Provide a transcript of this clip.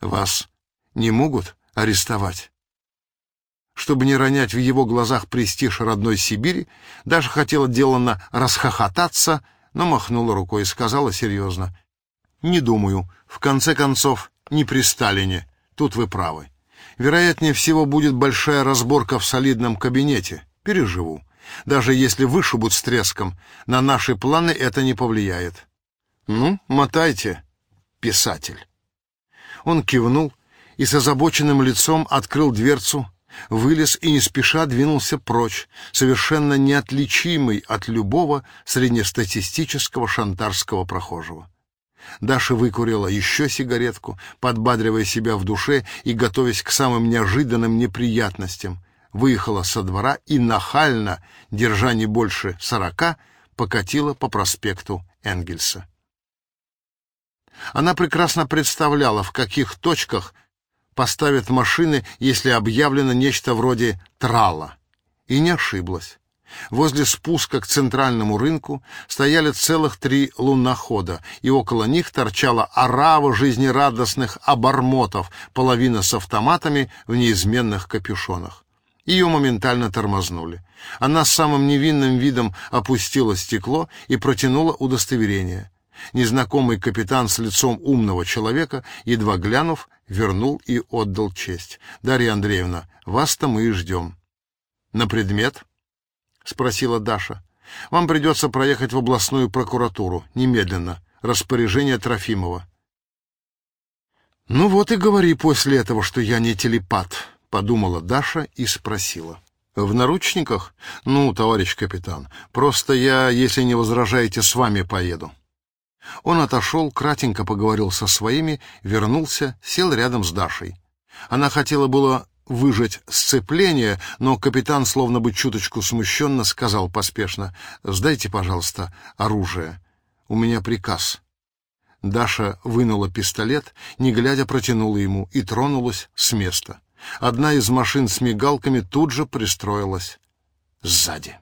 Вас не могут арестовать? Чтобы не ронять в его глазах престиж родной Сибири, даже хотела деланно расхохотаться, но махнула рукой и сказала серьезно. «Не думаю. В конце концов, не при Сталине. Тут вы правы. Вероятнее всего, будет большая разборка в солидном кабинете. Переживу. Даже если вышибут с треском, на наши планы это не повлияет. Ну, мотайте, писатель. Он кивнул и с озабоченным лицом открыл дверцу, вылез и не спеша двинулся прочь, совершенно неотличимый от любого среднестатистического шантарского прохожего. Даша выкурила еще сигаретку, подбадривая себя в душе и готовясь к самым неожиданным неприятностям, выехала со двора и нахально, держа не больше сорока, покатила по проспекту Энгельса. Она прекрасно представляла, в каких точках поставят машины, если объявлено нечто вроде трала. И не ошиблась. Возле спуска к центральному рынку стояли целых три лунохода, и около них торчала орава жизнерадостных обормотов, половина с автоматами в неизменных капюшонах. Ее моментально тормознули. Она самым невинным видом опустила стекло и протянула удостоверение. Незнакомый капитан с лицом умного человека, едва глянув, вернул и отдал честь. «Дарья Андреевна, вас-то мы и ждем». «На предмет?» — спросила Даша. «Вам придется проехать в областную прокуратуру. Немедленно. Распоряжение Трофимова». «Ну вот и говори после этого, что я не телепат», — подумала Даша и спросила. «В наручниках? Ну, товарищ капитан, просто я, если не возражаете, с вами поеду». Он отошел, кратенько поговорил со своими, вернулся, сел рядом с Дашей. Она хотела было выжать сцепление, но капитан, словно бы чуточку смущенно, сказал поспешно, «Сдайте, пожалуйста, оружие. У меня приказ». Даша вынула пистолет, не глядя протянула ему и тронулась с места. Одна из машин с мигалками тут же пристроилась сзади.